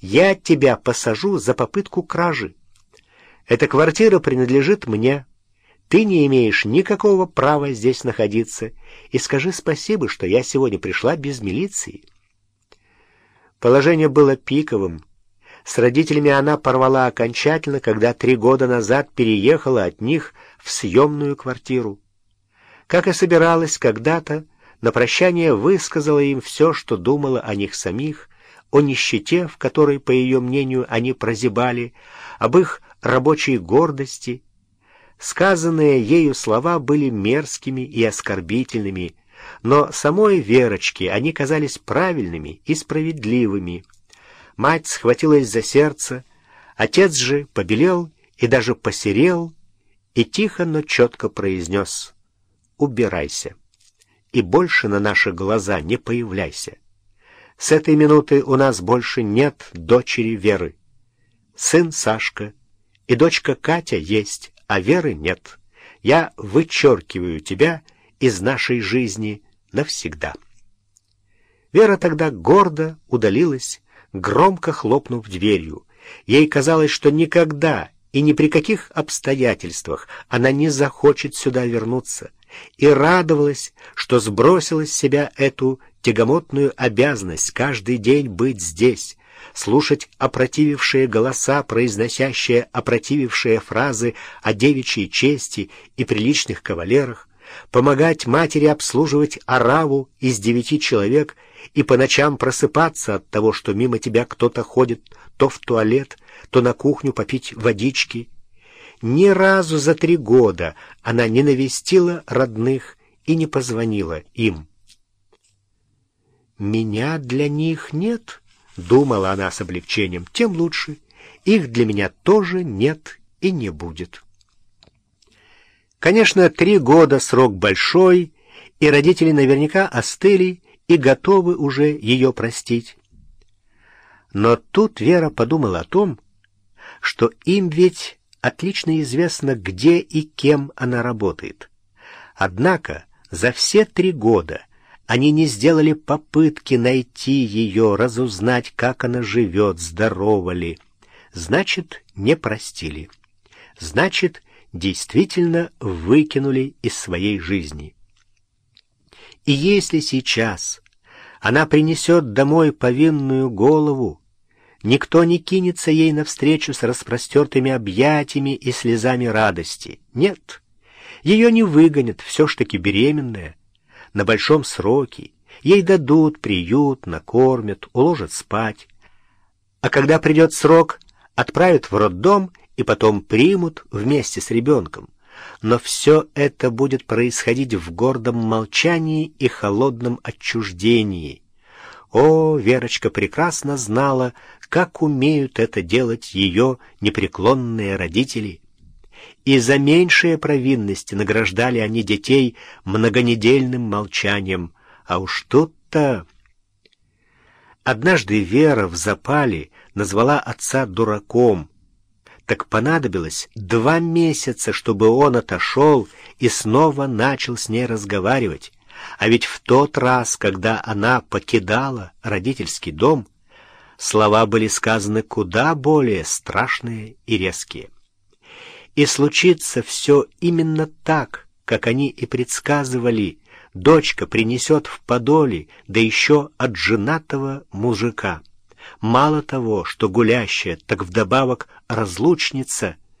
я тебя посажу за попытку кражи. Эта квартира принадлежит мне. Ты не имеешь никакого права здесь находиться. И скажи спасибо, что я сегодня пришла без милиции». Положение было пиковым. С родителями она порвала окончательно, когда три года назад переехала от них в съемную квартиру. Как и собиралась когда-то, на прощание высказала им все, что думала о них самих, о нищете, в которой, по ее мнению, они прозябали, об их рабочей гордости. Сказанные ею слова были мерзкими и оскорбительными, но самой Верочке они казались правильными и справедливыми. Мать схватилась за сердце, отец же побелел и даже посерел, и тихо, но четко произнес «Убирайся» и больше на наши глаза не появляйся. С этой минуты у нас больше нет дочери Веры. Сын Сашка и дочка Катя есть, а Веры нет. Я вычеркиваю тебя из нашей жизни навсегда. Вера тогда гордо удалилась, громко хлопнув дверью. Ей казалось, что никогда и ни при каких обстоятельствах она не захочет сюда вернуться, и радовалась, что сбросила с себя эту тягомотную обязанность каждый день быть здесь, слушать опротивившие голоса, произносящие опротивившие фразы о девичьей чести и приличных кавалерах, помогать матери обслуживать ораву из девяти человек и по ночам просыпаться от того, что мимо тебя кто-то ходит то в туалет, то на кухню попить водички. Ни разу за три года она не навестила родных и не позвонила им. «Меня для них нет», — думала она с облегчением, — «тем лучше. Их для меня тоже нет и не будет». Конечно, три года срок большой, и родители наверняка остыли и готовы уже ее простить. Но тут Вера подумала о том, что им ведь отлично известно, где и кем она работает. Однако за все три года они не сделали попытки найти ее, разузнать, как она живет, здорова ли. Значит, не простили. Значит, действительно выкинули из своей жизни. И если сейчас она принесет домой повинную голову, никто не кинется ей навстречу с распростертыми объятиями и слезами радости. Нет, ее не выгонят, все ж таки беременная, на большом сроке, ей дадут приют, накормят, уложат спать. А когда придет срок, отправят в роддом и потом примут вместе с ребенком. Но все это будет происходить в гордом молчании и холодном отчуждении. О, Верочка прекрасно знала, как умеют это делать ее непреклонные родители. И за меньшие провинности награждали они детей многонедельным молчанием. А уж тут-то... Однажды Вера в запале назвала отца дураком — так понадобилось два месяца, чтобы он отошел и снова начал с ней разговаривать. А ведь в тот раз, когда она покидала родительский дом, слова были сказаны куда более страшные и резкие. И случится все именно так, как они и предсказывали. Дочка принесет в подоле, да еще от женатого мужика. Мало того, что гулящая, так вдобавок разлучница —